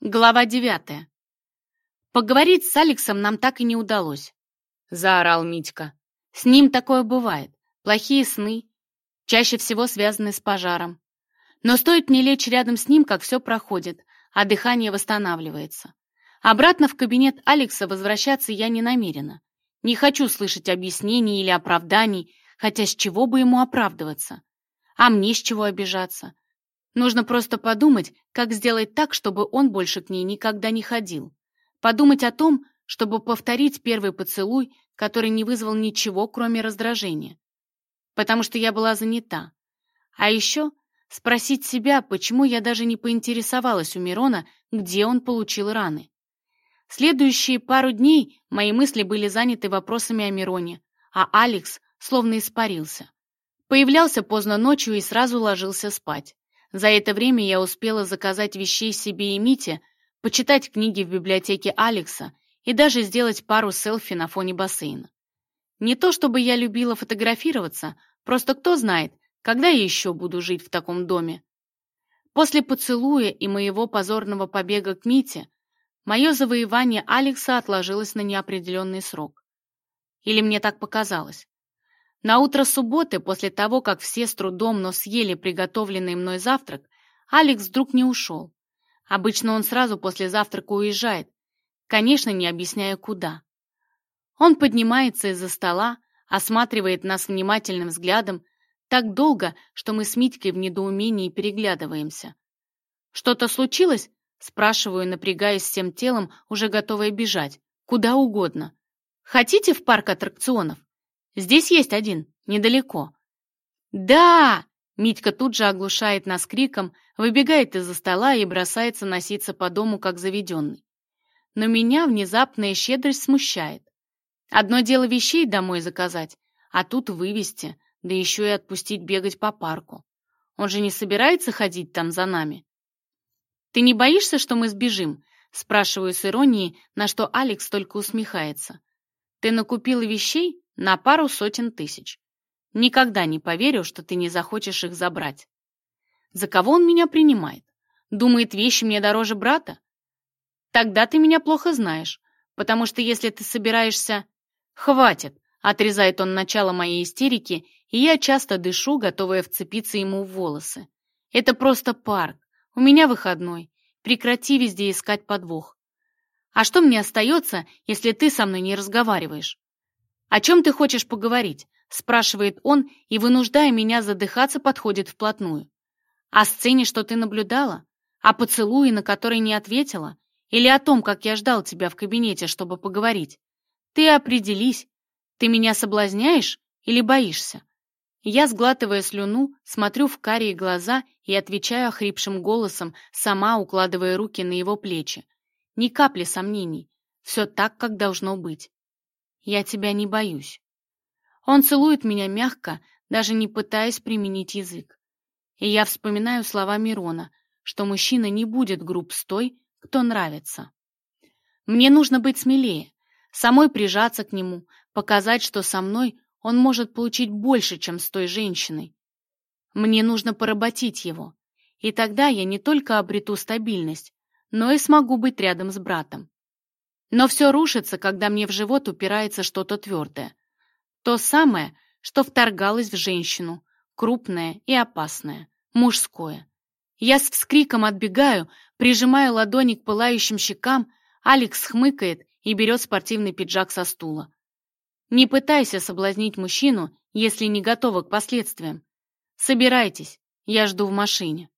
Глава девятая. «Поговорить с Алексом нам так и не удалось», — заорал Митька. «С ним такое бывает. Плохие сны, чаще всего связаны с пожаром. Но стоит мне лечь рядом с ним, как все проходит, а дыхание восстанавливается. Обратно в кабинет Алекса возвращаться я не намерена. Не хочу слышать объяснений или оправданий, хотя с чего бы ему оправдываться? А мне с чего обижаться? Нужно просто подумать, как сделать так, чтобы он больше к ней никогда не ходил. Подумать о том, чтобы повторить первый поцелуй, который не вызвал ничего, кроме раздражения. Потому что я была занята. А еще спросить себя, почему я даже не поинтересовалась у Мирона, где он получил раны. Следующие пару дней мои мысли были заняты вопросами о Мироне, а Алекс словно испарился. Появлялся поздно ночью и сразу ложился спать. За это время я успела заказать вещей себе и Мите, почитать книги в библиотеке Алекса и даже сделать пару селфи на фоне бассейна. Не то чтобы я любила фотографироваться, просто кто знает, когда я еще буду жить в таком доме. После поцелуя и моего позорного побега к Мите мое завоевание Алекса отложилось на неопределенный срок. Или мне так показалось. На утро субботы, после того, как все с трудом, но съели приготовленный мной завтрак, Алекс вдруг не ушел. Обычно он сразу после завтрака уезжает, конечно, не объясняя куда. Он поднимается из-за стола, осматривает нас внимательным взглядом так долго, что мы с Митькой в недоумении переглядываемся. «Что-то случилось?» — спрашиваю, напрягаясь всем телом, уже готовая бежать. «Куда угодно. Хотите в парк аттракционов?» Здесь есть один, недалеко». «Да!» Митька тут же оглушает нас криком, выбегает из-за стола и бросается носиться по дому, как заведенный. Но меня внезапная щедрость смущает. Одно дело вещей домой заказать, а тут вывести, да еще и отпустить бегать по парку. Он же не собирается ходить там за нами. «Ты не боишься, что мы сбежим?» Спрашиваю с иронией, на что Алекс только усмехается. «Ты накупила вещей? на пару сотен тысяч. Никогда не поверю, что ты не захочешь их забрать. За кого он меня принимает? Думает, вещи мне дороже брата? Тогда ты меня плохо знаешь, потому что если ты собираешься... Хватит, отрезает он начало моей истерики, и я часто дышу, готовая вцепиться ему в волосы. Это просто парк, у меня выходной, прекрати везде искать подвох. А что мне остается, если ты со мной не разговариваешь? «О чем ты хочешь поговорить?» — спрашивает он и, вынуждая меня задыхаться, подходит вплотную. «О сцене, что ты наблюдала? О поцелуе, на который не ответила? Или о том, как я ждал тебя в кабинете, чтобы поговорить? Ты определись. Ты меня соблазняешь или боишься?» Я, сглатывая слюну, смотрю в карие глаза и отвечаю охрипшим голосом, сама укладывая руки на его плечи. Ни капли сомнений. Все так, как должно быть. Я тебя не боюсь. Он целует меня мягко, даже не пытаясь применить язык. И я вспоминаю слова Мирона, что мужчина не будет груб с той, кто нравится. Мне нужно быть смелее, самой прижаться к нему, показать, что со мной он может получить больше, чем с той женщиной. Мне нужно поработить его, и тогда я не только обрету Но все рушится, когда мне в живот упирается что-то твердое. То самое, что вторгалось в женщину, крупное и опасное, мужское. Я с вскриком отбегаю, прижимаю ладони к пылающим щекам, Алекс хмыкает и берет спортивный пиджак со стула. Не пытайся соблазнить мужчину, если не готова к последствиям. Собирайтесь, я жду в машине.